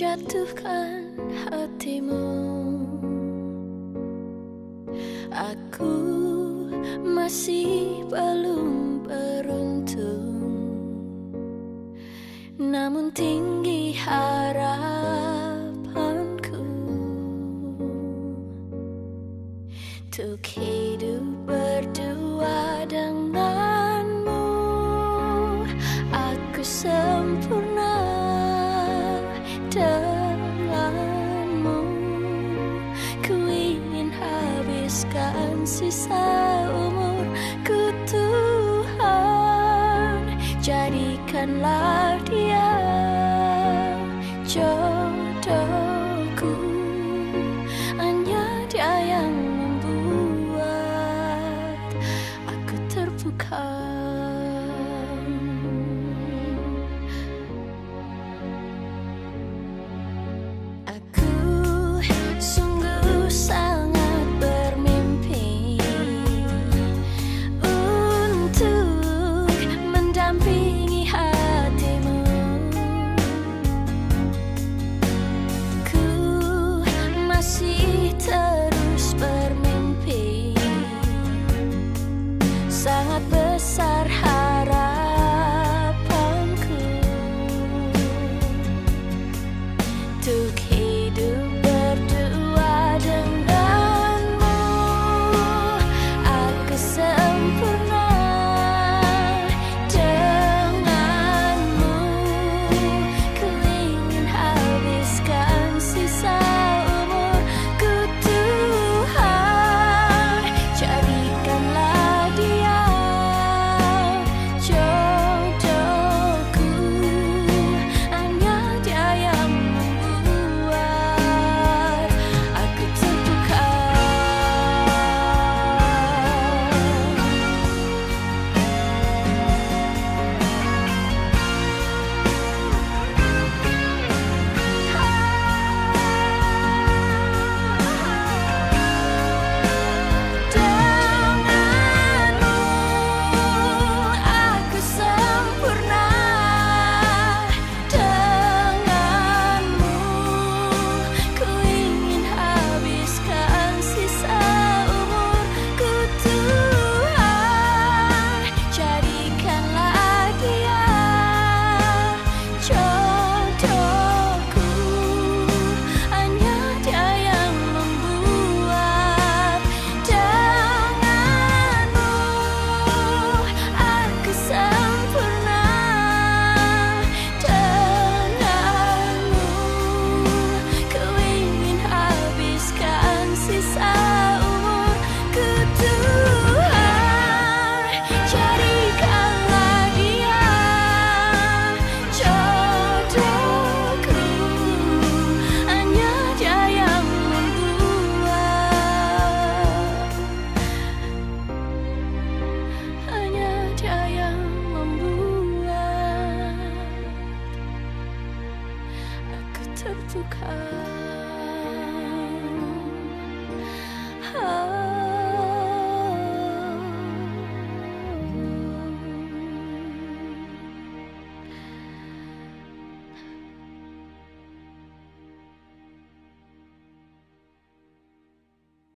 menjatuhkan hatimu. Aku masih belum beruntung. Namun tinggi harapanku Untuk hidup and loved you. Just To.